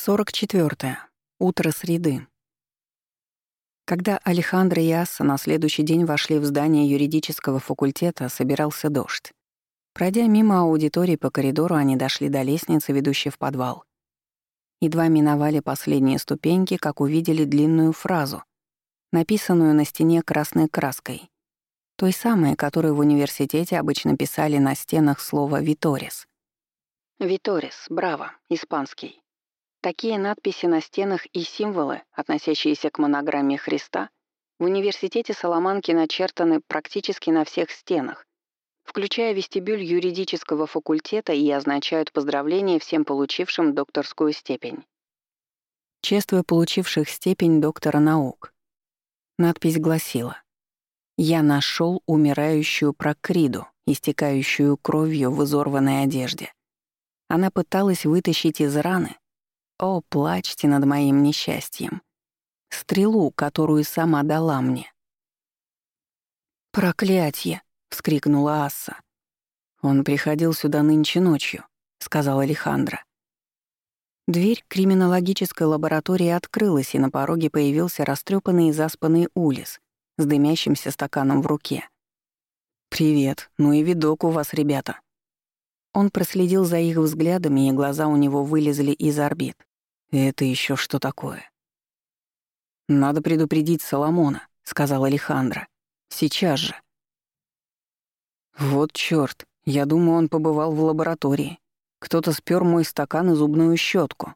44. Утро среды. Когда Алехандро и Асса на следующий день вошли в здание юридического факультета, собирался дождь. Пройдя мимо аудитории по коридору, они дошли до лестницы, ведущей в подвал. Едва миновали последние ступеньки, как увидели длинную фразу, написанную на стене красной краской, той самой, которую в университете обычно писали на стенах слово «Виторис». «Виторис, браво, испанский». Такие надписи на стенах и символы, относящиеся к монограмме Христа, в университете Соломанки начертаны практически на всех стенах, включая вестибюль юридического факультета и означают поздравления всем получившим докторскую степень. Чествуя получивших степень доктора наук. Надпись гласила «Я нашел умирающую прокриду, истекающую кровью в изорванной одежде. Она пыталась вытащить из раны, о, плачьте над моим несчастьем. Стрелу, которую сама дала мне. «Проклятье!» — вскрикнула Асса. «Он приходил сюда нынче ночью», — сказала Алехандро. Дверь криминологической лаборатории открылась, и на пороге появился растрепанный и заспанный Улис с дымящимся стаканом в руке. «Привет, ну и видок у вас, ребята». Он проследил за их взглядами, и глаза у него вылезли из орбит. «Это еще что такое?» «Надо предупредить Соломона», — сказал Алехандро. «Сейчас же». «Вот чёрт, я думаю, он побывал в лаборатории. Кто-то спер мой стакан и зубную щетку.